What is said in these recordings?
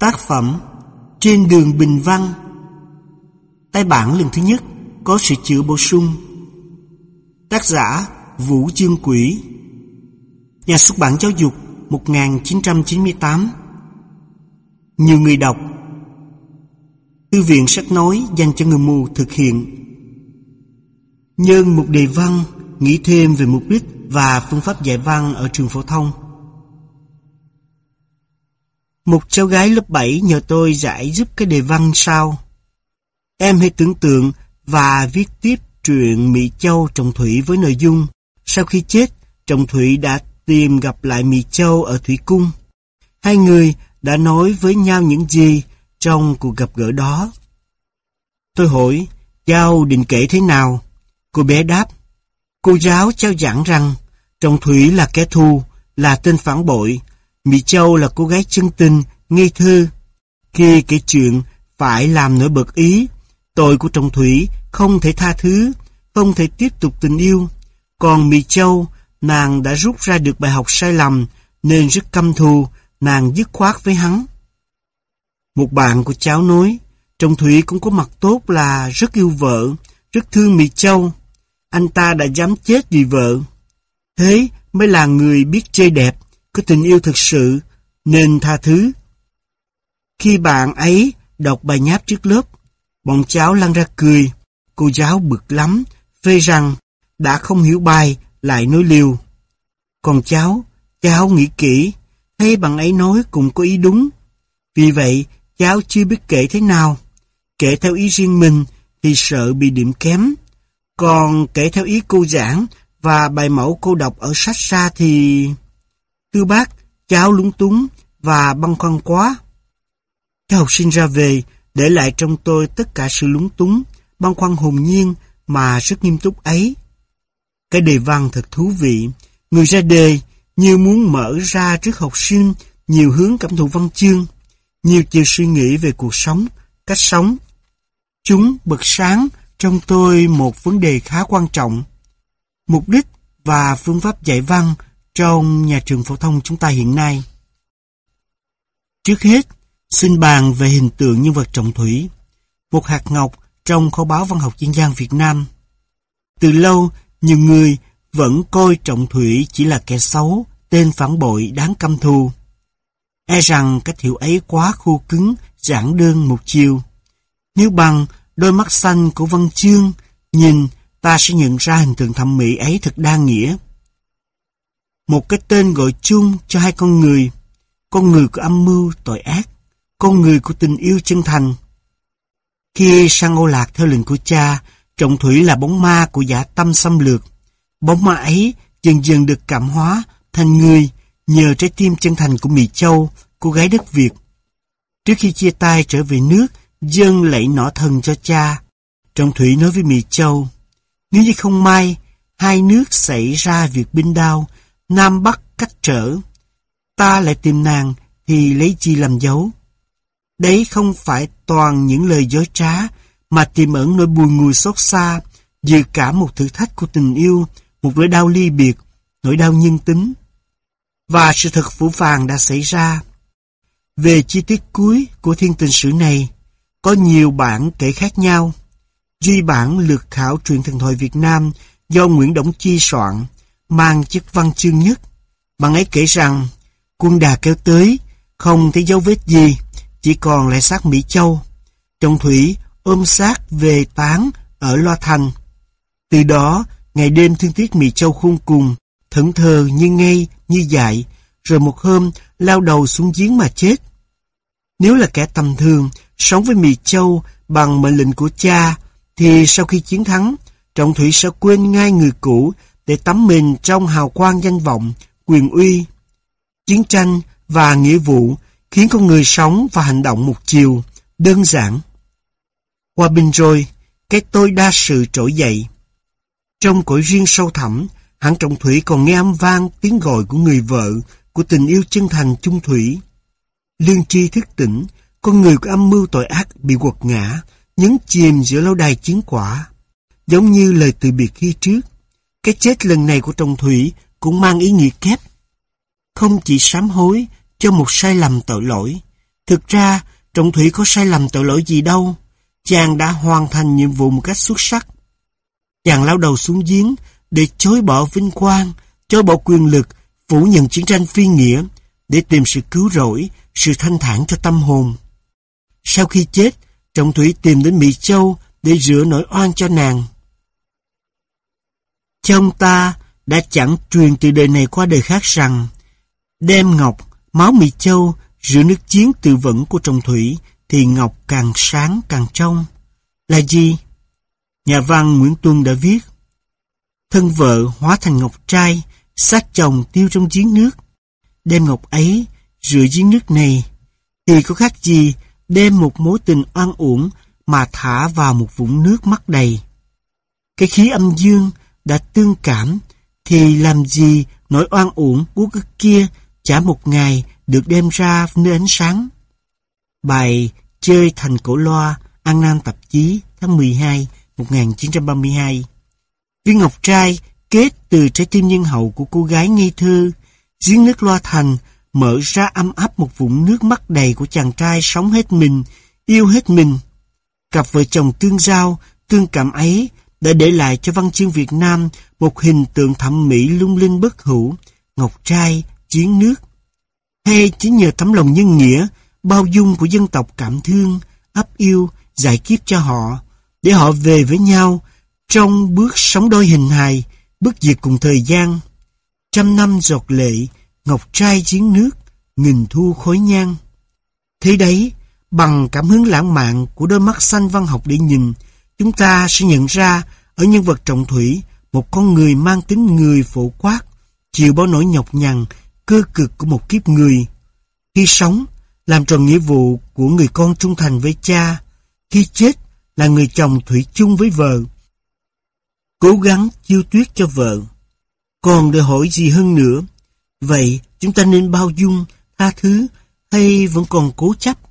Tác phẩm Trên đường Bình Văn. Tay bản lần thứ nhất có sự chữa bổ sung. Tác giả Vũ Dương Quỷ. Nhà xuất bản giáo dục 1998 Nhiều người đọc. Thư viện sách nói dành cho người mù thực hiện. Nhân một đề văn, nghĩ thêm về mục đích và phương pháp dạy văn ở trường phổ thông một cháu gái lớp 7 nhờ tôi giải giúp cái đề văn sau. Em hãy tưởng tượng và viết tiếp truyện Mỹ Châu Trọng Thủy với nội dung sau khi chết, Trọng Thủy đã tìm gặp lại Mỹ Châu ở Thủy Cung. Hai người đã nói với nhau những gì trong cuộc gặp gỡ đó. Tôi hỏi, cháu định kể thế nào? Cô bé đáp, cô giáo cháu giảng rằng Trọng Thủy là kẻ thù, là tên phản bội, Mỹ Châu là cô gái chân tình, ngây thơ. Khi kể chuyện phải làm nổi bật ý, tội của Trọng Thủy không thể tha thứ, không thể tiếp tục tình yêu. Còn Mỹ Châu, nàng đã rút ra được bài học sai lầm, nên rất căm thù, nàng dứt khoát với hắn. Một bạn của cháu nói, Trọng Thủy cũng có mặt tốt là rất yêu vợ, rất thương Mỹ Châu. Anh ta đã dám chết vì vợ. Thế mới là người biết chơi đẹp, cái tình yêu thực sự, nên tha thứ. Khi bạn ấy đọc bài nháp trước lớp, bọn cháu lăn ra cười, cô giáo bực lắm, phê rằng đã không hiểu bài lại nói liều. Còn cháu, cháu nghĩ kỹ, thấy bạn ấy nói cũng có ý đúng. Vì vậy, cháu chưa biết kể thế nào. Kể theo ý riêng mình thì sợ bị điểm kém. Còn kể theo ý cô giảng và bài mẫu cô đọc ở sách ra thì... Thưa bác, cháu lúng túng và băn khoăn quá. Các học sinh ra về, để lại trong tôi tất cả sự lúng túng, băn khoăn hồn nhiên mà rất nghiêm túc ấy. Cái đề văn thật thú vị. Người ra đề như muốn mở ra trước học sinh nhiều hướng cảm thụ văn chương, nhiều chiều suy nghĩ về cuộc sống, cách sống. Chúng bật sáng trong tôi một vấn đề khá quan trọng. Mục đích và phương pháp dạy văn trong nhà trường phổ thông chúng ta hiện nay. Trước hết, xin bàn về hình tượng nhân vật trọng thủy, một hạt ngọc trong kho báo văn học dân gian Việt Nam. Từ lâu, nhiều người vẫn coi trọng thủy chỉ là kẻ xấu, tên phản bội đáng căm thù. E rằng cách hiểu ấy quá khô cứng, giản đơn một chiều. Nếu bằng đôi mắt xanh của Văn Chương, nhìn ta sẽ nhận ra hình tượng thẩm mỹ ấy thật đa nghĩa một cái tên gọi chung cho hai con người, con người của âm mưu tội ác, con người của tình yêu chân thành. Khi sang Âu Lạc theo lệnh của cha, Trọng Thủy là bóng ma của giả tâm xâm lược. Bóng ma ấy dần dần được cảm hóa thành người nhờ trái tim chân thành của Mỹ Châu, cô gái đất Việt. Trước khi chia tay trở về nước, dân lạy nỏ thần cho cha. Trọng Thủy nói với Mỹ Châu, nếu như không may, hai nước xảy ra việc binh đao, Nam Bắc cách trở. Ta lại tìm nàng thì lấy chi làm dấu. Đấy không phải toàn những lời dối trá mà tìm ẩn nỗi buồn ngùi xót xa dự cả một thử thách của tình yêu, một nỗi đau ly biệt, nỗi đau nhân tính. Và sự thật phủ phàng đã xảy ra. Về chi tiết cuối của thiên tình sử này, có nhiều bản kể khác nhau. Duy bản lược khảo truyện thần thoại Việt Nam do Nguyễn Đổng Chi soạn mang chức văn chương nhất. Bạn ấy kể rằng, quân đà kéo tới, không thấy dấu vết gì, chỉ còn lại xác Mỹ Châu. Trọng Thủy ôm xác về tán ở Loa Thành. Từ đó, ngày đêm thương tiếc Mỹ Châu khôn cùng, thẫn thờ như ngây, như dại, rồi một hôm lao đầu xuống giếng mà chết. Nếu là kẻ tầm thường, sống với Mỹ Châu bằng mệnh lệnh của cha, thì sau khi chiến thắng, Trọng Thủy sẽ quên ngay người cũ để tắm mình trong hào quang danh vọng, quyền uy. Chiến tranh và nghĩa vụ khiến con người sống và hành động một chiều, đơn giản. Qua bình rồi, cái tôi đa sự trỗi dậy. Trong cõi riêng sâu thẳm, hãng trọng thủy còn nghe âm vang tiếng gọi của người vợ, của tình yêu chân thành chung thủy. Lương tri thức tỉnh, con người của âm mưu tội ác bị quật ngã, nhấn chìm giữa lâu đài chiến quả. Giống như lời từ biệt khi trước, cái chết lần này của Trọng Thủy cũng mang ý nghĩa kép. Không chỉ sám hối cho một sai lầm tội lỗi, Thực ra, Trọng Thủy có sai lầm tội lỗi gì đâu. Chàng đã hoàn thành nhiệm vụ một cách xuất sắc. Chàng lao đầu xuống giếng để chối bỏ vinh quang, chối bỏ quyền lực, phủ nhận chiến tranh phi nghĩa, để tìm sự cứu rỗi, sự thanh thản cho tâm hồn. Sau khi chết, Trọng Thủy tìm đến Mỹ Châu để rửa nỗi oan cho nàng. Chồng ta đã chẳng truyền từ đời này qua đời khác rằng đem ngọc, máu mị Châu rửa nước chiến tự vẫn của trong Thủy thì ngọc càng sáng càng trong. Là gì? Nhà văn Nguyễn Tuân đã viết Thân vợ hóa thành ngọc trai, xác chồng tiêu trong giếng nước. Đem ngọc ấy rửa giếng nước này thì có khác gì đem một mối tình oan uổng mà thả vào một vũng nước mắt đầy. Cái khí âm dương đã tương cảm thì làm gì nỗi oan uổng của ức kia chả một ngày được đem ra nơi ánh sáng. Bài Chơi thành cổ loa An Nam tạp chí tháng 12 1932 Viên ngọc trai kết từ trái tim nhân hậu của cô gái ngây thơ giếng nước loa thành mở ra âm áp một vũng nước mắt đầy của chàng trai sống hết mình, yêu hết mình. Cặp vợ chồng tương giao, tương cảm ấy đã để lại cho văn chương Việt Nam một hình tượng thẩm mỹ lung linh bất hủ, ngọc trai, chiến nước. Hay chính nhờ tấm lòng nhân nghĩa, bao dung của dân tộc cảm thương, ấp yêu, giải kiếp cho họ, để họ về với nhau trong bước sống đôi hình hài, bước diệt cùng thời gian. Trăm năm giọt lệ, ngọc trai chiến nước, nghìn thu khói nhang. Thế đấy, bằng cảm hứng lãng mạn của đôi mắt xanh văn học để nhìn, chúng ta sẽ nhận ra ở nhân vật trọng thủy một con người mang tính người phổ quát, chịu bao nỗi nhọc nhằn, cơ cực của một kiếp người. Khi sống, làm tròn nghĩa vụ của người con trung thành với cha, khi chết là người chồng thủy chung với vợ. Cố gắng chiêu tuyết cho vợ. Còn đòi hỏi gì hơn nữa? Vậy chúng ta nên bao dung, tha thứ hay vẫn còn cố chấp?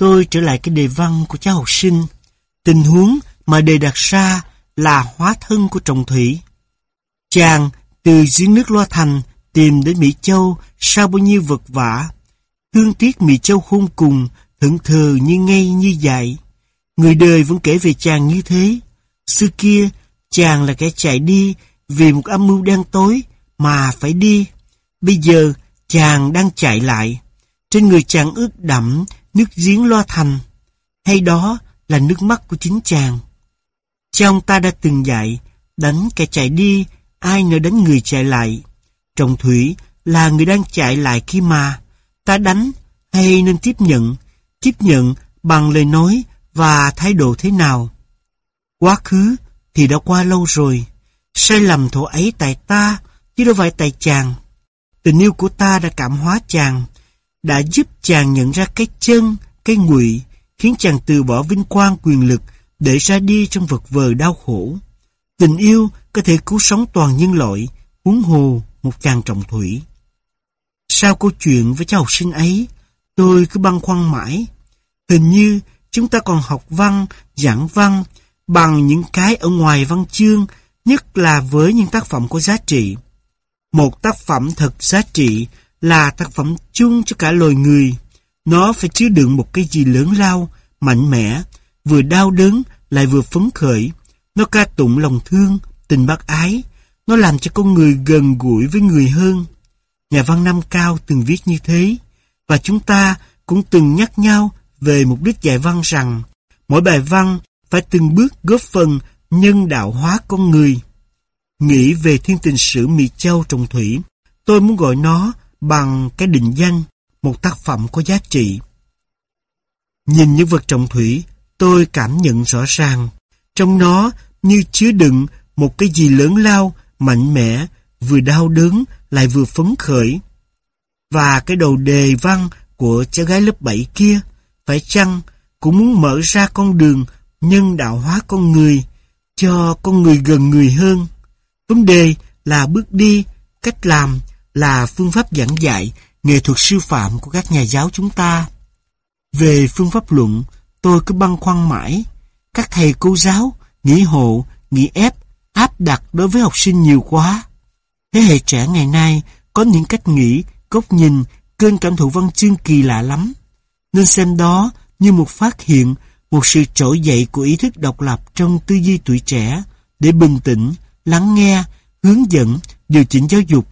Tôi trở lại cái đề văn của cháu học sinh. Tình huống mà đề đặt ra là hóa thân của trọng thủy. Chàng từ giếng nước Loa Thành tìm đến Mỹ Châu sau bao nhiêu vật vả. Thương tiếc Mỹ Châu khôn cùng, thượng thờ như ngay như dại. Người đời vẫn kể về chàng như thế. Xưa kia, chàng là kẻ chạy đi vì một âm mưu đen tối mà phải đi. Bây giờ, chàng đang chạy lại. Trên người chàng ướt đẫm nước giếng loa thành. Hay đó là nước mắt của chính chàng. Cha ông ta đã từng dạy, đánh kẻ chạy đi, ai ngờ đánh người chạy lại. Trọng thủy là người đang chạy lại khi mà ta đánh hay nên tiếp nhận, tiếp nhận bằng lời nói và thái độ thế nào. Quá khứ thì đã qua lâu rồi, sai lầm thổ ấy tại ta, chứ đâu phải tại chàng. Tình yêu của ta đã cảm hóa chàng, đã giúp chàng nhận ra cái chân, cái ngụy, khiến chàng từ bỏ vinh quang quyền lực để ra đi trong vật vờ đau khổ. Tình yêu có thể cứu sống toàn nhân loại, huống hồ một chàng trọng thủy. Sau câu chuyện với cháu học sinh ấy, tôi cứ băn khoăn mãi. Hình như chúng ta còn học văn, giảng văn bằng những cái ở ngoài văn chương, nhất là với những tác phẩm có giá trị. Một tác phẩm thật giá trị là tác phẩm chung cho cả loài người. Nó phải chứa đựng một cái gì lớn lao, mạnh mẽ, vừa đau đớn lại vừa phấn khởi. Nó ca tụng lòng thương, tình bác ái. Nó làm cho con người gần gũi với người hơn. Nhà văn Nam Cao từng viết như thế. Và chúng ta cũng từng nhắc nhau về mục đích dạy văn rằng mỗi bài văn phải từng bước góp phần nhân đạo hóa con người. Nghĩ về thiên tình sử Mỹ Châu Trọng Thủy, tôi muốn gọi nó bằng cái định danh, một tác phẩm có giá trị. Nhìn những vật trọng thủy, tôi cảm nhận rõ ràng, trong nó như chứa đựng một cái gì lớn lao, mạnh mẽ, vừa đau đớn lại vừa phấn khởi. Và cái đầu đề văn của cháu gái lớp 7 kia, phải chăng cũng muốn mở ra con đường nhân đạo hóa con người, cho con người gần người hơn. Vấn đề là bước đi, cách làm, là phương pháp giảng dạy, nghệ thuật sư phạm của các nhà giáo chúng ta. Về phương pháp luận, tôi cứ băn khoăn mãi. Các thầy cô giáo, nghĩ hộ, nghĩ ép, áp đặt đối với học sinh nhiều quá. Thế hệ trẻ ngày nay có những cách nghĩ, góc nhìn, kênh cảm thụ văn chương kỳ lạ lắm. Nên xem đó như một phát hiện, một sự trỗi dậy của ý thức độc lập trong tư duy tuổi trẻ để bình tĩnh, lắng nghe, hướng dẫn, điều chỉnh giáo dục.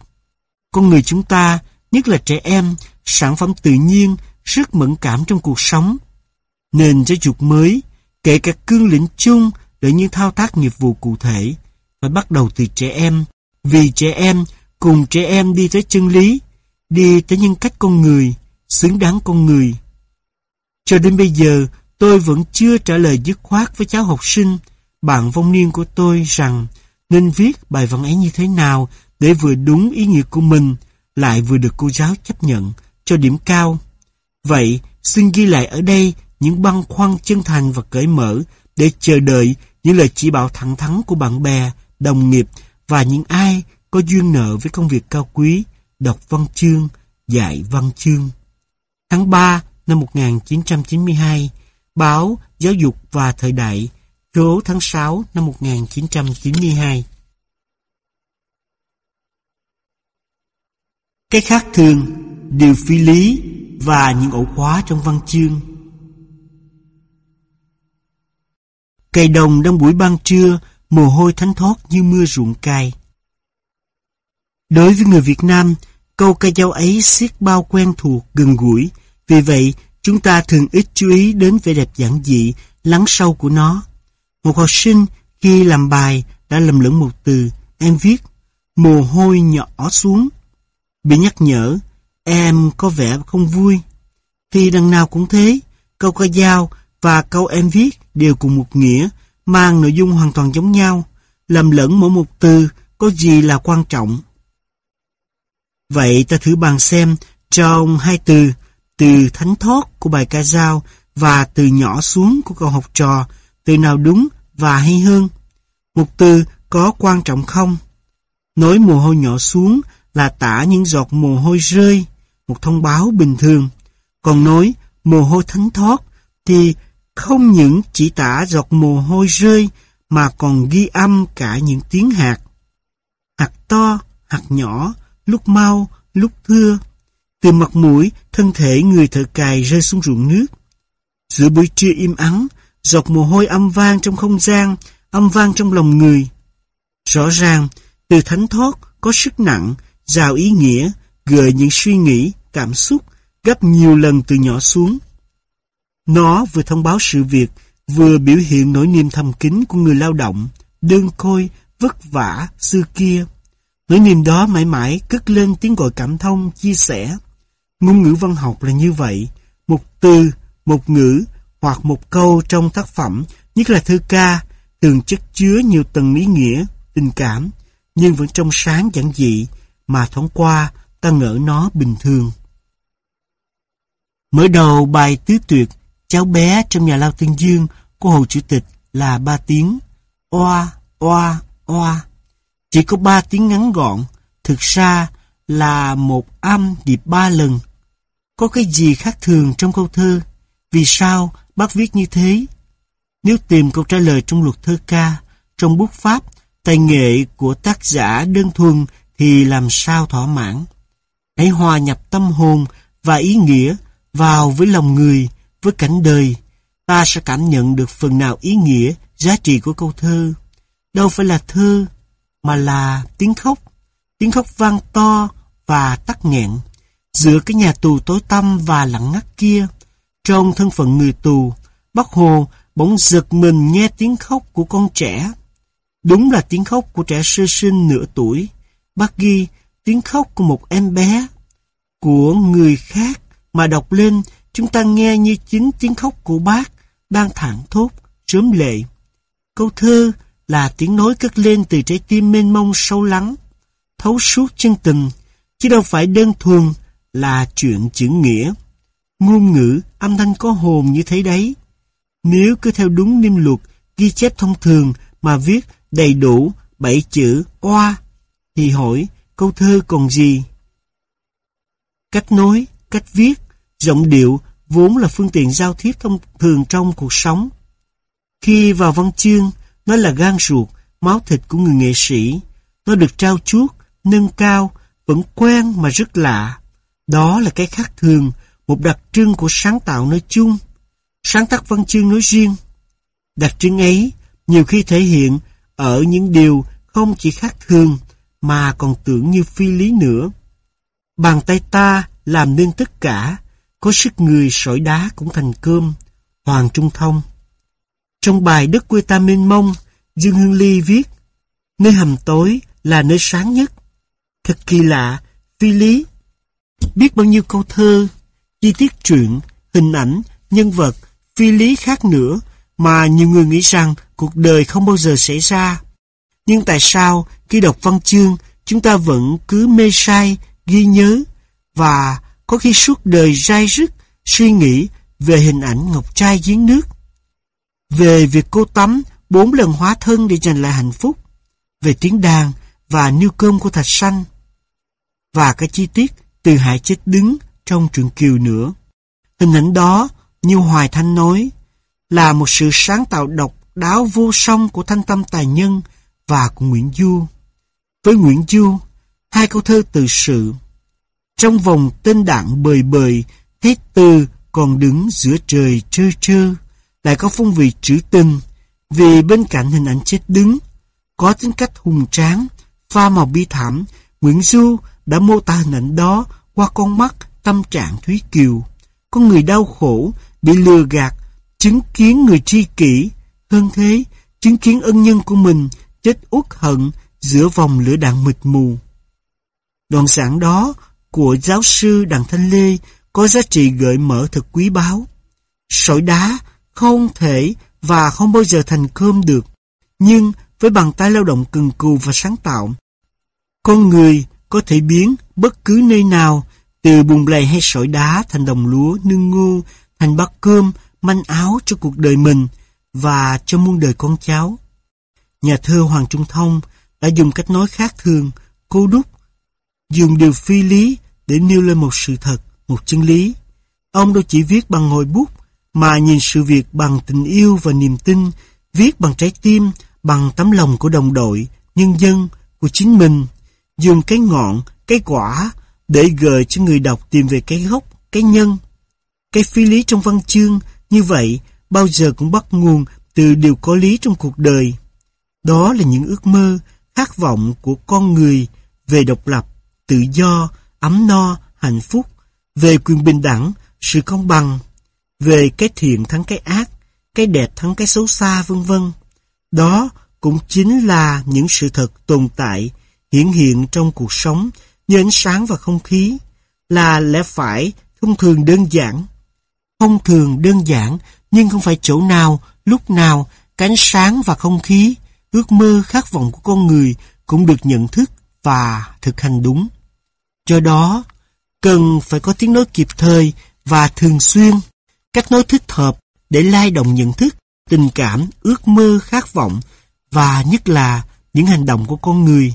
Con người chúng ta, nhất là trẻ em, sản phẩm tự nhiên, rất mẫn cảm trong cuộc sống. Nền giáo dục mới, kể cả cương lĩnh chung để những thao tác nghiệp vụ cụ thể, phải bắt đầu từ trẻ em, vì trẻ em cùng trẻ em đi tới chân lý, đi tới nhân cách con người, xứng đáng con người. Cho đến bây giờ, tôi vẫn chưa trả lời dứt khoát với cháu học sinh, bạn vong niên của tôi rằng nên viết bài văn ấy như thế nào để vừa đúng ý nghĩa của mình, lại vừa được cô giáo chấp nhận cho điểm cao. Vậy, xin ghi lại ở đây những băn khoăn chân thành và cởi mở để chờ đợi những lời chỉ bảo thẳng thắn của bạn bè, đồng nghiệp và những ai có duyên nợ với công việc cao quý, đọc văn chương, dạy văn chương. Tháng 3 năm 1992, báo Giáo dục và Thời đại, số tháng 6 năm 1992. Cái khác thường, điều phi lý và những ổ khóa trong văn chương. Cây đồng đang buổi ban trưa, mồ hôi thánh thoát như mưa ruộng cay. Đối với người Việt Nam, câu ca dao ấy siết bao quen thuộc, gần gũi. Vì vậy, chúng ta thường ít chú ý đến vẻ đẹp giản dị, lắng sâu của nó. Một học sinh khi làm bài đã lầm lẫn một từ, em viết, mồ hôi nhỏ xuống. Bị nhắc nhở, em có vẻ không vui. Thì đằng nào cũng thế, câu ca dao và câu em viết đều cùng một nghĩa, mang nội dung hoàn toàn giống nhau. Lầm lẫn mỗi một từ có gì là quan trọng. Vậy ta thử bàn xem trong hai từ, từ thánh thoát của bài ca dao và từ nhỏ xuống của câu học trò, từ nào đúng và hay hơn. Một từ có quan trọng không? nối mồ hôi nhỏ xuống là tả những giọt mồ hôi rơi, một thông báo bình thường. Còn nói mồ hôi thánh thoát thì không những chỉ tả giọt mồ hôi rơi mà còn ghi âm cả những tiếng hạt. Hạt to, hạt nhỏ, lúc mau, lúc thưa. Từ mặt mũi, thân thể người thợ cài rơi xuống ruộng nước. Giữa buổi trưa im ắng, giọt mồ hôi âm vang trong không gian, âm vang trong lòng người. Rõ ràng, từ thánh thoát có sức nặng, giàu ý nghĩa, gợi những suy nghĩ, cảm xúc, gấp nhiều lần từ nhỏ xuống. Nó vừa thông báo sự việc, vừa biểu hiện nỗi niềm thầm kín của người lao động, đơn côi, vất vả, xưa kia. Nỗi niềm đó mãi mãi cất lên tiếng gọi cảm thông, chia sẻ. Ngôn ngữ văn học là như vậy. Một từ, một ngữ hoặc một câu trong tác phẩm, nhất là thơ ca, thường chất chứa nhiều tầng ý nghĩa, tình cảm, nhưng vẫn trong sáng giản dị, mà thoáng qua ta ngỡ nó bình thường. Mở đầu bài tứ tuyệt, cháu bé trong nhà lao Tương Dương của Hồ Chủ tịch là ba tiếng, oa, oa, oa. Chỉ có ba tiếng ngắn gọn, thực ra là một âm điệp ba lần. Có cái gì khác thường trong câu thơ? Vì sao bác viết như thế? Nếu tìm câu trả lời trong luật thơ ca, trong bút pháp, tài nghệ của tác giả đơn thuần thì làm sao thỏa mãn. Hãy hòa nhập tâm hồn và ý nghĩa vào với lòng người, với cảnh đời, ta sẽ cảm nhận được phần nào ý nghĩa, giá trị của câu thơ. Đâu phải là thơ, mà là tiếng khóc, tiếng khóc vang to và tắc nghẹn. Giữa cái nhà tù tối tăm và lặng ngắt kia, trong thân phận người tù, Bác Hồ bỗng giật mình nghe tiếng khóc của con trẻ. Đúng là tiếng khóc của trẻ sơ sinh nửa tuổi. Bác ghi tiếng khóc của một em bé. Của người khác mà đọc lên, chúng ta nghe như chính tiếng khóc của bác đang thẳng thốt, sớm lệ. Câu thơ là tiếng nói cất lên từ trái tim mênh mông sâu lắng, thấu suốt chân tình, chứ đâu phải đơn thuần là chuyện chữ nghĩa. Ngôn ngữ, âm thanh có hồn như thế đấy. Nếu cứ theo đúng niêm luật, ghi chép thông thường mà viết đầy đủ bảy chữ oa, thì hỏi câu thơ còn gì? Cách nói, cách viết, giọng điệu vốn là phương tiện giao tiếp thông thường trong cuộc sống. Khi vào văn chương, nó là gan ruột, máu thịt của người nghệ sĩ. Nó được trao chuốt, nâng cao, vẫn quen mà rất lạ. Đó là cái khác thường, một đặc trưng của sáng tạo nói chung, sáng tác văn chương nói riêng. Đặc trưng ấy nhiều khi thể hiện ở những điều không chỉ khác thường mà còn tưởng như phi lý nữa. Bàn tay ta làm nên tất cả, có sức người sỏi đá cũng thành cơm, Hoàng Trung Thông. Trong bài Đất quê ta mênh mông, Dương Hương Ly viết, nơi hầm tối là nơi sáng nhất. Thật kỳ lạ, phi lý. Biết bao nhiêu câu thơ, chi tiết truyện, hình ảnh, nhân vật, phi lý khác nữa mà nhiều người nghĩ rằng cuộc đời không bao giờ xảy ra. Nhưng tại sao khi đọc văn chương chúng ta vẫn cứ mê say, ghi nhớ và có khi suốt đời dai dứt suy nghĩ về hình ảnh ngọc trai giếng nước, về việc cô tắm bốn lần hóa thân để giành lại hạnh phúc, về tiếng đàn và niêu cơm của thạch xanh, và cái chi tiết từ hải chết đứng trong truyện kiều nữa. Hình ảnh đó, như Hoài Thanh nói, là một sự sáng tạo độc đáo vô song của thanh tâm tài nhân và của Nguyễn Du. Với Nguyễn Du, hai câu thơ tự sự. Trong vòng tên đạn bời bời, hết từ còn đứng giữa trời trơ trơ, lại có phong vị trữ tình, vì bên cạnh hình ảnh chết đứng, có tính cách hùng tráng, pha màu bi thảm, Nguyễn Du đã mô tả hình ảnh đó qua con mắt tâm trạng Thúy Kiều. Con người đau khổ, bị lừa gạt, chứng kiến người tri kỷ. Hơn thế, chứng kiến ân nhân của mình chết uất hận giữa vòng lửa đạn mịt mù. Đoạn giảng đó của giáo sư Đặng Thanh Lê có giá trị gợi mở thật quý báu. Sỏi đá không thể và không bao giờ thành cơm được, nhưng với bàn tay lao động cần cù và sáng tạo, con người có thể biến bất cứ nơi nào, từ bùn lầy hay sỏi đá thành đồng lúa, nương ngô, thành bát cơm, manh áo cho cuộc đời mình và cho muôn đời con cháu. Nhà thơ Hoàng Trung Thông đã dùng cách nói khác thường, cô đúc, dùng điều phi lý để nêu lên một sự thật, một chân lý. Ông đâu chỉ viết bằng ngòi bút, mà nhìn sự việc bằng tình yêu và niềm tin, viết bằng trái tim, bằng tấm lòng của đồng đội, nhân dân, của chính mình, dùng cái ngọn, cái quả để gợi cho người đọc tìm về cái gốc, cái nhân. Cái phi lý trong văn chương như vậy bao giờ cũng bắt nguồn từ điều có lý trong cuộc đời. Đó là những ước mơ, khát vọng của con người về độc lập, tự do, ấm no, hạnh phúc, về quyền bình đẳng, sự công bằng, về cái thiện thắng cái ác, cái đẹp thắng cái xấu xa vân vân. Đó cũng chính là những sự thật tồn tại, hiển hiện trong cuộc sống như ánh sáng và không khí, là lẽ phải thông thường đơn giản. Thông thường đơn giản, nhưng không phải chỗ nào, lúc nào, cái ánh sáng và không khí, ước mơ khát vọng của con người cũng được nhận thức và thực hành đúng. Do đó, cần phải có tiếng nói kịp thời và thường xuyên, cách nói thích hợp để lai động nhận thức, tình cảm, ước mơ, khát vọng và nhất là những hành động của con người.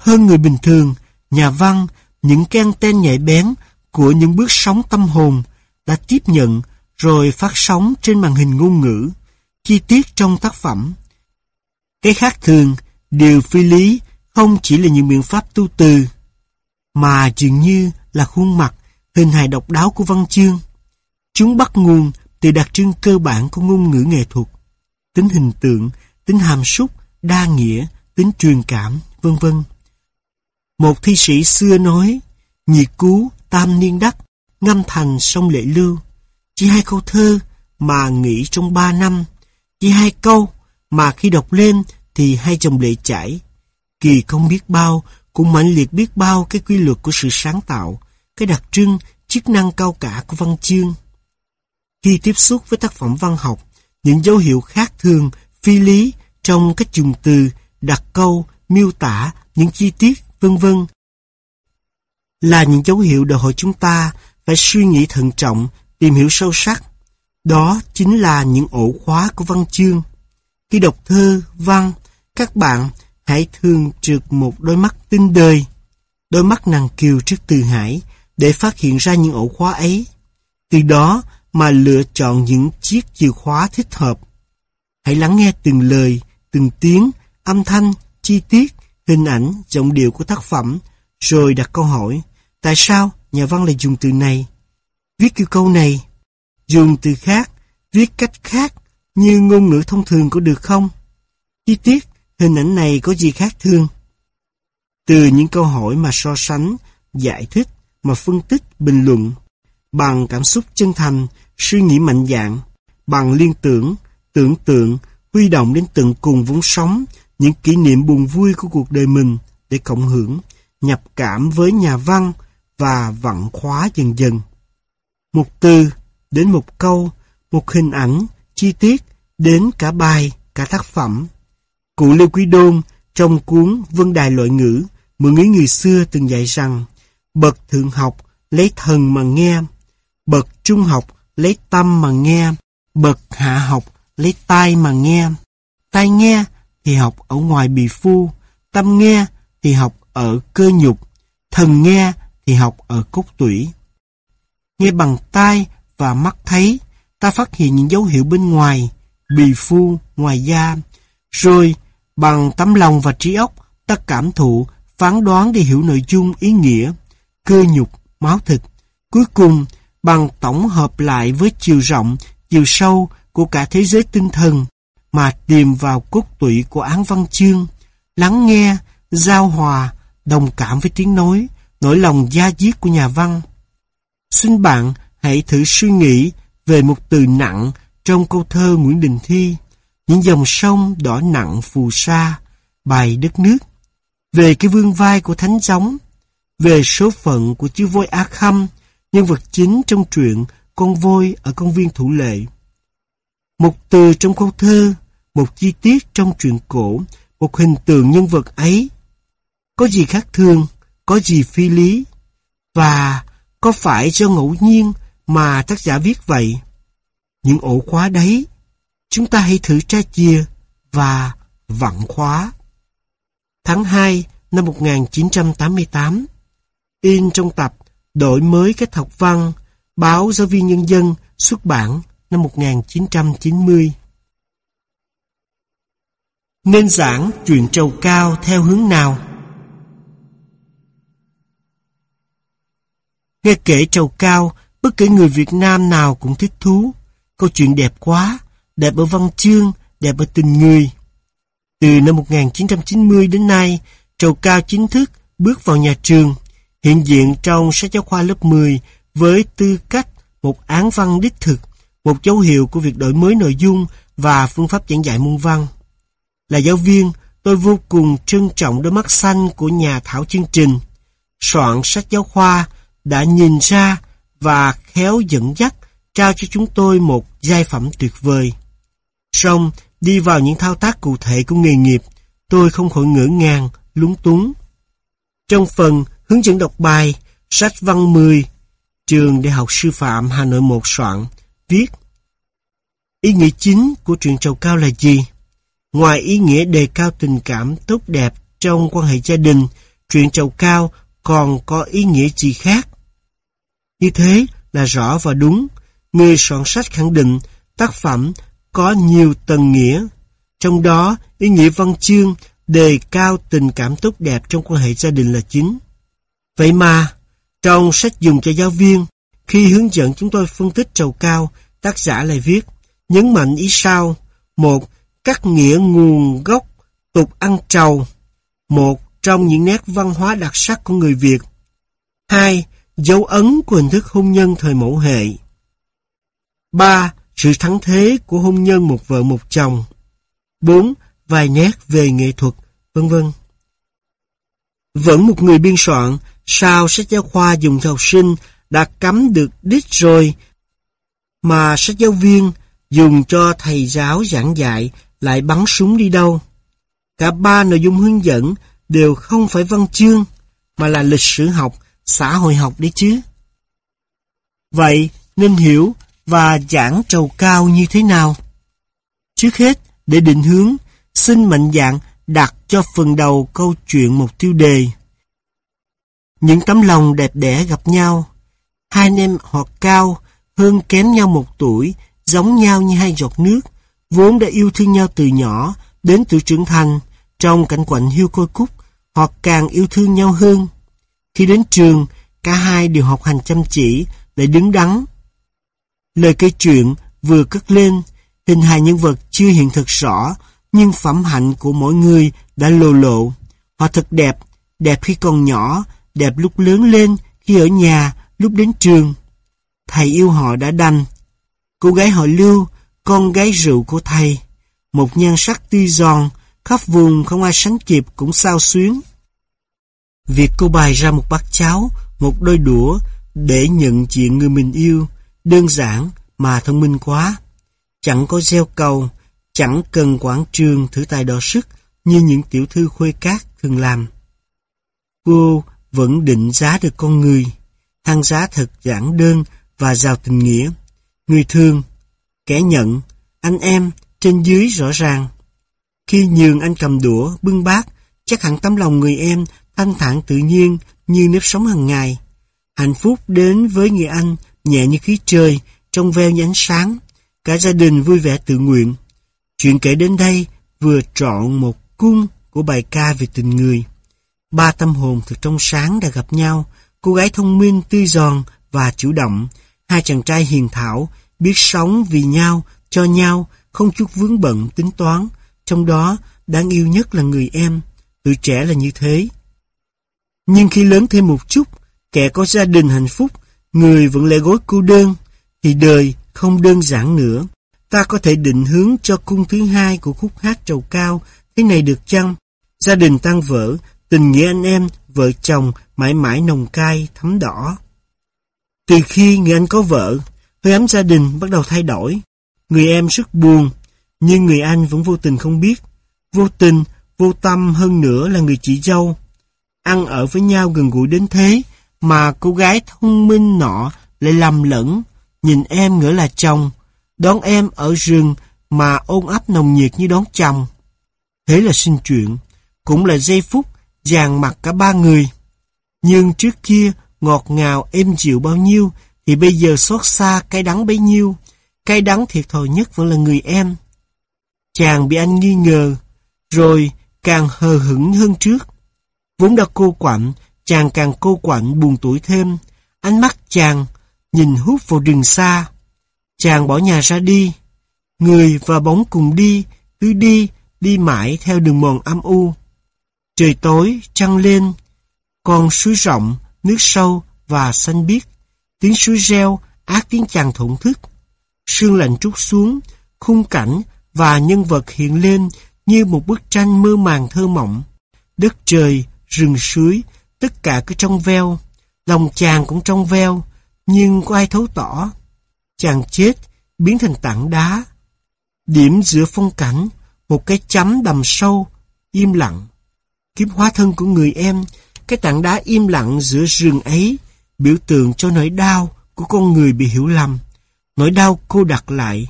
Hơn người bình thường, nhà văn, những cái anten nhạy bén của những bước sóng tâm hồn đã tiếp nhận rồi phát sóng trên màn hình ngôn ngữ, chi tiết trong tác phẩm. Cái khác thường, điều phi lý không chỉ là những biện pháp tu từ, mà dường như là khuôn mặt, hình hài độc đáo của văn chương. Chúng bắt nguồn từ đặc trưng cơ bản của ngôn ngữ nghệ thuật, tính hình tượng, tính hàm súc, đa nghĩa, tính truyền cảm, vân vân. Một thi sĩ xưa nói, nhiệt cú, tam niên đắc, ngâm thành sông lệ lưu. Chỉ hai câu thơ mà nghĩ trong ba năm, chỉ hai câu mà khi đọc lên thì hai dòng lệ chảy. Kỳ không biết bao, cũng mạnh liệt biết bao cái quy luật của sự sáng tạo, cái đặc trưng, chức năng cao cả của văn chương. Khi tiếp xúc với tác phẩm văn học, những dấu hiệu khác thường, phi lý trong cách dùng từ, đặt câu, miêu tả, những chi tiết, vân vân là những dấu hiệu đòi hỏi chúng ta phải suy nghĩ thận trọng, tìm hiểu sâu sắc. Đó chính là những ổ khóa của văn chương. Khi đọc thơ, văn, các bạn hãy thường trượt một đôi mắt tinh đời, đôi mắt nàng kiều trước từ hải, để phát hiện ra những ổ khóa ấy. Từ đó mà lựa chọn những chiếc chìa khóa thích hợp. Hãy lắng nghe từng lời, từng tiếng, âm thanh, chi tiết, hình ảnh, giọng điệu của tác phẩm, rồi đặt câu hỏi, tại sao, nhà văn lại dùng từ này. Viết kiểu câu này, dùng từ khác, viết cách khác, như ngôn ngữ thông thường có được không? Chi tiết, hình ảnh này có gì khác thường? Từ những câu hỏi mà so sánh, giải thích, mà phân tích, bình luận, bằng cảm xúc chân thành, suy nghĩ mạnh dạn, bằng liên tưởng, tưởng tượng, huy động đến tận cùng vốn sống, những kỷ niệm buồn vui của cuộc đời mình để cộng hưởng, nhập cảm với nhà văn và vặn khóa dần dần. Một từ, đến một câu, một hình ảnh, chi tiết, đến cả bài, cả tác phẩm. Cụ Lê Quý Đôn trong cuốn Vân Đài Loại Ngữ, mượn ý người xưa từng dạy rằng bậc thượng học lấy thần mà nghe, bậc trung học lấy tâm mà nghe, bậc hạ học lấy tai mà nghe. Tai nghe thì học ở ngoài bì phu, tâm nghe thì học ở cơ nhục, thần nghe thì học ở cốt tủy. Nghe bằng tai và mắt thấy, ta phát hiện những dấu hiệu bên ngoài, bì phu, ngoài da. Rồi, bằng tấm lòng và trí óc, ta cảm thụ, phán đoán để hiểu nội dung, ý nghĩa, cơ nhục, máu thịt. Cuối cùng, bằng tổng hợp lại với chiều rộng, chiều sâu của cả thế giới tinh thần, mà tìm vào cốt tủy của án văn chương, lắng nghe, giao hòa, đồng cảm với tiếng nói, nỗi lòng da diết của nhà văn. Xin bạn hãy thử suy nghĩ về một từ nặng trong câu thơ Nguyễn Đình Thi, những dòng sông đỏ nặng phù sa, bài đất nước, về cái vương vai của thánh giống, về số phận của chư voi A Khâm, nhân vật chính trong truyện Con voi ở công viên Thủ Lệ. Một từ trong câu thơ, một chi tiết trong truyện cổ, một hình tượng nhân vật ấy. Có gì khác thường, có gì phi lý, và có phải do ngẫu nhiên mà tác giả viết vậy? Những ổ khóa đấy, chúng ta hãy thử tra chia và vặn khóa. Tháng 2 năm 1988, in trong tập Đổi mới cách học văn, báo Giáo viên Nhân dân xuất bản năm 1990. Nên giảng chuyện trầu cao theo hướng nào? Nghe kể trầu cao, bất kể người Việt Nam nào cũng thích thú. Câu chuyện đẹp quá, đẹp ở văn chương, đẹp ở tình người. Từ năm 1990 đến nay, trầu cao chính thức bước vào nhà trường, hiện diện trong sách giáo khoa lớp 10 với tư cách một án văn đích thực, một dấu hiệu của việc đổi mới nội dung và phương pháp giảng dạy môn văn. Là giáo viên, tôi vô cùng trân trọng đôi mắt xanh của nhà thảo chương trình. Soạn sách giáo khoa đã nhìn ra và khéo dẫn dắt trao cho chúng tôi một giai phẩm tuyệt vời. Xong, đi vào những thao tác cụ thể của nghề nghiệp, tôi không khỏi ngỡ ngàng, lúng túng. Trong phần hướng dẫn đọc bài, sách văn 10, trường Đại học Sư phạm Hà Nội 1 soạn, viết Ý nghĩa chính của truyện trầu cao là gì? Ngoài ý nghĩa đề cao tình cảm tốt đẹp trong quan hệ gia đình, truyện trầu cao còn có ý nghĩa gì khác? Như thế là rõ và đúng. Người soạn sách khẳng định tác phẩm có nhiều tầng nghĩa. Trong đó, ý nghĩa văn chương đề cao tình cảm tốt đẹp trong quan hệ gia đình là chính. Vậy mà, trong sách dùng cho giáo viên, khi hướng dẫn chúng tôi phân tích trầu cao, tác giả lại viết, nhấn mạnh ý sau. Một, các nghĩa nguồn gốc, tục ăn trầu. Một trong những nét văn hóa đặc sắc của người Việt. Hai, dấu ấn của hình thức hôn nhân thời mẫu hệ. 3. Sự thắng thế của hôn nhân một vợ một chồng. 4. Vài nét về nghệ thuật, vân vân. Vẫn một người biên soạn, sao sách giáo khoa dùng cho học sinh đã cắm được đích rồi, mà sách giáo viên dùng cho thầy giáo giảng dạy lại bắn súng đi đâu. Cả ba nội dung hướng dẫn đều không phải văn chương, mà là lịch sử học xã hội học đấy chứ. Vậy nên hiểu và giảng trầu cao như thế nào? Trước hết, để định hướng, xin mạnh dạng đặt cho phần đầu câu chuyện một tiêu đề. Những tấm lòng đẹp đẽ gặp nhau, hai anh em họ cao, hơn kém nhau một tuổi, giống nhau như hai giọt nước, vốn đã yêu thương nhau từ nhỏ đến tuổi trưởng thành, trong cảnh quạnh hiu côi cúc, họ càng yêu thương nhau hơn. Khi đến trường, cả hai đều học hành chăm chỉ, lại đứng đắn. Lời kể chuyện vừa cất lên, hình hài nhân vật chưa hiện thực rõ, nhưng phẩm hạnh của mỗi người đã lồ lộ. Họ thật đẹp, đẹp khi còn nhỏ, đẹp lúc lớn lên, khi ở nhà, lúc đến trường. Thầy yêu họ đã đành. Cô gái họ lưu, con gái rượu của thầy. Một nhan sắc tươi giòn, khắp vùng không ai sánh kịp cũng sao xuyến. Việc cô bày ra một bát cháo, một đôi đũa để nhận chuyện người mình yêu, đơn giản mà thông minh quá. Chẳng có gieo cầu, chẳng cần quảng trường thử tài đo sức như những tiểu thư khuê cát thường làm. Cô vẫn định giá được con người, thăng giá thật giản đơn và giàu tình nghĩa. Người thương, kẻ nhận, anh em, trên dưới rõ ràng. Khi nhường anh cầm đũa, bưng bát, chắc hẳn tấm lòng người em thanh thản tự nhiên như nếp sống hàng ngày. Hạnh phúc đến với người anh nhẹ như khí trời, trong veo như ánh sáng. Cả gia đình vui vẻ tự nguyện. Chuyện kể đến đây vừa trọn một cung của bài ca về tình người. Ba tâm hồn thật trong sáng đã gặp nhau, cô gái thông minh, tươi giòn và chủ động, hai chàng trai hiền thảo, biết sống vì nhau, cho nhau, không chút vướng bận, tính toán. Trong đó, đáng yêu nhất là người em, tuổi trẻ là như thế. Nhưng khi lớn thêm một chút, kẻ có gia đình hạnh phúc, người vẫn lẻ gối cô đơn, thì đời không đơn giản nữa. Ta có thể định hướng cho cung thứ hai của khúc hát trầu cao, thế này được chăng? Gia đình tan vỡ, tình nghĩa anh em, vợ chồng mãi mãi nồng cay, thấm đỏ. Từ khi người anh có vợ, hơi ấm gia đình bắt đầu thay đổi. Người em rất buồn, nhưng người anh vẫn vô tình không biết. Vô tình, vô tâm hơn nữa là người chị dâu. Ăn ở với nhau gần gũi đến thế, mà cô gái thông minh nọ lại lầm lẫn, nhìn em ngỡ là chồng, đón em ở rừng mà ôn ấp nồng nhiệt như đón chồng. Thế là sinh chuyện, cũng là giây phút dàn mặt cả ba người. Nhưng trước kia ngọt ngào êm dịu bao nhiêu thì bây giờ xót xa cay đắng bấy nhiêu. Cay đắng thiệt thòi nhất vẫn là người em. Chàng bị anh nghi ngờ, rồi càng hờ hững hơn trước. Vốn đã cô quạnh, chàng càng cô quạnh buồn tuổi thêm. Ánh mắt chàng nhìn hút vào rừng xa. Chàng bỏ nhà ra đi. Người và bóng cùng đi, cứ đi, đi mãi theo đường mòn âm u. Trời tối, trăng lên, con suối rộng, nước sâu và xanh biếc. Tiếng suối reo, ác tiếng chàng thổn thức. Sương lạnh trút xuống, khung cảnh và nhân vật hiện lên như một bức tranh mơ màng thơ mộng. Đất trời, rừng suối, tất cả cứ trong veo. Lòng chàng cũng trong veo, nhưng có ai thấu tỏ. Chàng chết, biến thành tảng đá. Điểm giữa phong cảnh, một cái chấm đầm sâu, im lặng. Kiếp hóa thân của người em, cái tảng đá im lặng giữa rừng ấy, biểu tượng cho nỗi đau của con người bị hiểu lầm. Nỗi đau cô đặt lại,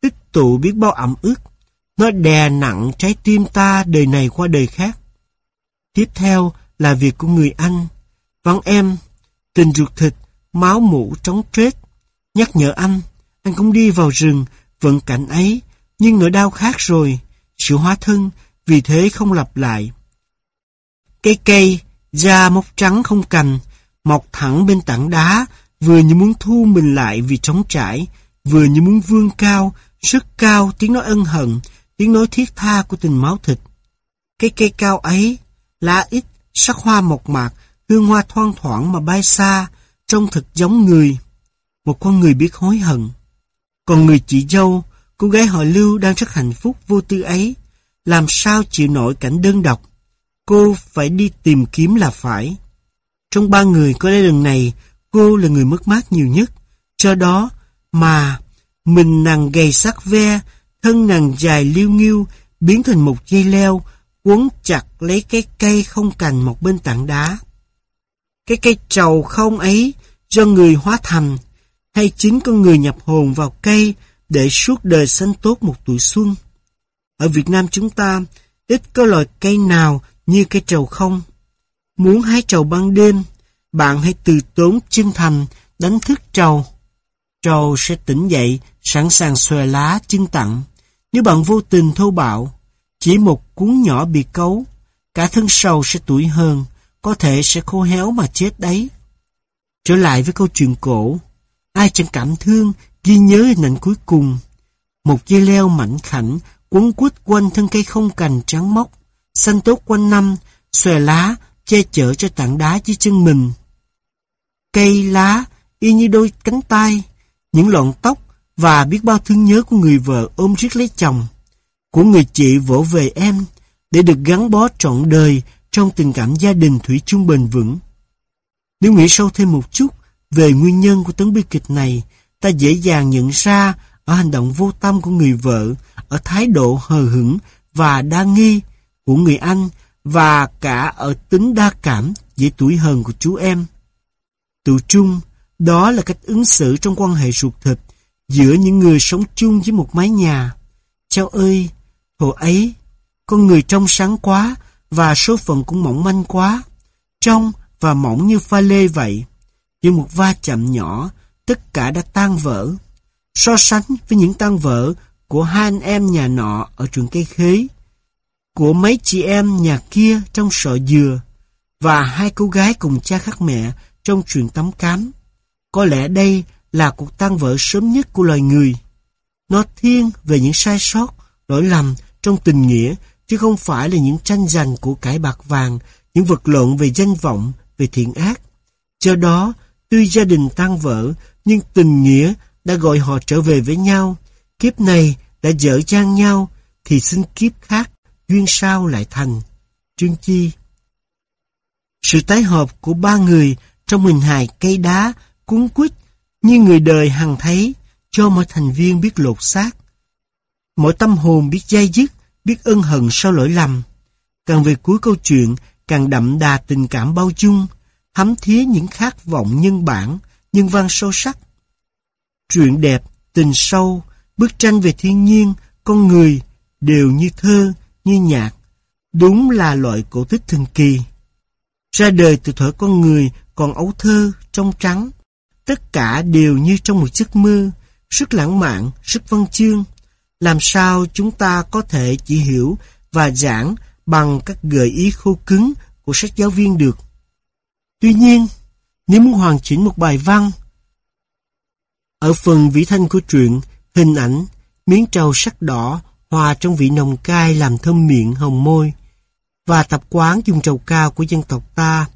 tích tụ biết bao ẩm ức. Nó đè nặng trái tim ta đời này qua đời khác. Tiếp theo là việc của người anh. Vắng em, tình ruột thịt, máu mũ trống trết. Nhắc nhở anh, anh cũng đi vào rừng, vận cảnh ấy, nhưng nỗi đau khác rồi. Sự hóa thân, vì thế không lặp lại. Cây cây, da mốc trắng không cành, mọc thẳng bên tảng đá, vừa như muốn thu mình lại vì trống trải, vừa như muốn vươn cao, sức cao tiếng nói ân hận, tiếng nói thiết tha của tình máu thịt. Cây cây cao ấy, lá ít, sắc hoa mộc mạc, hương hoa thoang thoảng mà bay xa, trông thật giống người. Một con người biết hối hận. Còn người chị dâu, cô gái họ Lưu đang rất hạnh phúc vô tư ấy, làm sao chịu nổi cảnh đơn độc. Cô phải đi tìm kiếm là phải. Trong ba người có lẽ lần này, cô là người mất mát nhiều nhất. cho đó mà mình nàng gầy sắc ve, thân nàng dài liêu nghiêu, biến thành một dây leo, quấn chặt lấy cái cây không cành một bên tảng đá. Cái cây trầu không ấy do người hóa thành, hay chính con người nhập hồn vào cây để suốt đời sanh tốt một tuổi xuân. Ở Việt Nam chúng ta, ít có loại cây nào như cây trầu không. Muốn hái trầu ban đêm, bạn hãy từ tốn chân thành đánh thức trầu. Trầu sẽ tỉnh dậy, sẵn sàng xòe lá chân tặng. Nếu bạn vô tình thô bạo, chỉ một cuốn nhỏ bị cấu, cả thân sầu sẽ tuổi hơn, có thể sẽ khô héo mà chết đấy. Trở lại với câu chuyện cổ, ai chẳng cảm thương ghi nhớ hình ảnh cuối cùng. Một dây leo mảnh khảnh quấn quýt quanh thân cây không cành trắng móc, xanh tốt quanh năm, xòe lá, che chở cho tảng đá dưới chân mình. Cây lá y như đôi cánh tay, những lọn tóc và biết bao thương nhớ của người vợ ôm riết lấy chồng, của người chị vỗ về em để được gắn bó trọn đời trong tình cảm gia đình thủy chung bền vững. Nếu nghĩ sâu thêm một chút về nguyên nhân của tấn bi kịch này, ta dễ dàng nhận ra ở hành động vô tâm của người vợ, ở thái độ hờ hững và đa nghi của người anh và cả ở tính đa cảm dễ tuổi hờn của chú em. Tự chung đó là cách ứng xử trong quan hệ ruột thịt giữa những người sống chung với một mái nhà. Cháu ơi, hồi ấy, con người trong sáng quá và số phận cũng mỏng manh quá. Trong và mỏng như pha lê vậy. Như một va chạm nhỏ, tất cả đã tan vỡ. So sánh với những tan vỡ của hai anh em nhà nọ ở trường cây khế, của mấy chị em nhà kia trong sọ dừa, và hai cô gái cùng cha khác mẹ trong chuyện tắm cám. Có lẽ đây là cuộc tan vỡ sớm nhất của loài người. Nó thiên về những sai sót, lỗi lầm trong tình nghĩa, chứ không phải là những tranh giành của cải bạc vàng, những vật lộn về danh vọng, về thiện ác. Do đó, tuy gia đình tan vỡ, nhưng tình nghĩa đã gọi họ trở về với nhau. Kiếp này đã dở dang nhau, thì xin kiếp khác, duyên sao lại thành. Trương Chi Sự tái hợp của ba người trong hình hài cây đá, cuốn quýt như người đời hằng thấy, cho mọi thành viên biết lột xác. Mỗi tâm hồn biết dây dứt, biết ân hận sau lỗi lầm. Càng về cuối câu chuyện, càng đậm đà tình cảm bao dung, thấm thía những khát vọng nhân bản, nhân văn sâu sắc. Truyện đẹp, tình sâu, bức tranh về thiên nhiên, con người, đều như thơ, như nhạc. Đúng là loại cổ tích thần kỳ. Ra đời từ thuở con người còn ấu thơ, trong trắng. Tất cả đều như trong một giấc mơ, rất lãng mạn, rất văn chương. Làm sao chúng ta có thể chỉ hiểu và giảng bằng các gợi ý khô cứng của sách giáo viên được. Tuy nhiên, nếu muốn hoàn chỉnh một bài văn, ở phần vĩ thanh của truyện, hình ảnh, miếng trầu sắc đỏ hòa trong vị nồng cay làm thơm miệng hồng môi, và tập quán dùng trầu cao của dân tộc ta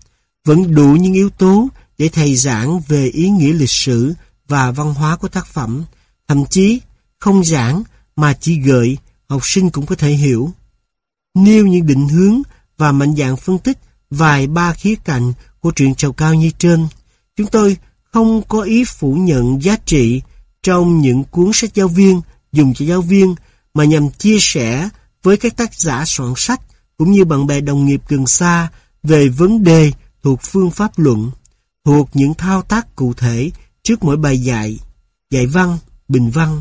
vẫn đủ những yếu tố để thầy giảng về ý nghĩa lịch sử và văn hóa của tác phẩm, thậm chí không giảng mà chỉ gợi, học sinh cũng có thể hiểu. Nêu những định hướng và mạnh dạng phân tích vài ba khía cạnh của truyện trầu cao như trên, chúng tôi không có ý phủ nhận giá trị trong những cuốn sách giáo viên dùng cho giáo viên mà nhằm chia sẻ với các tác giả soạn sách cũng như bạn bè đồng nghiệp gần xa về vấn đề thuộc phương pháp luận, thuộc những thao tác cụ thể trước mỗi bài dạy, dạy văn, bình văn.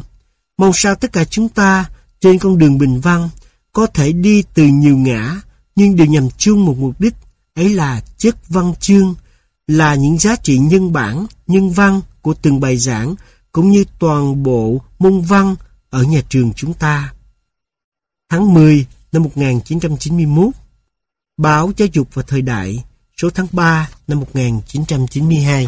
Mong sao tất cả chúng ta trên con đường bình văn có thể đi từ nhiều ngã nhưng đều nhằm chung một mục đích ấy là chất văn chương, là những giá trị nhân bản, nhân văn của từng bài giảng cũng như toàn bộ môn văn ở nhà trường chúng ta. Tháng 10 năm 1991 Báo Giáo dục và Thời đại số tháng 3 năm 1992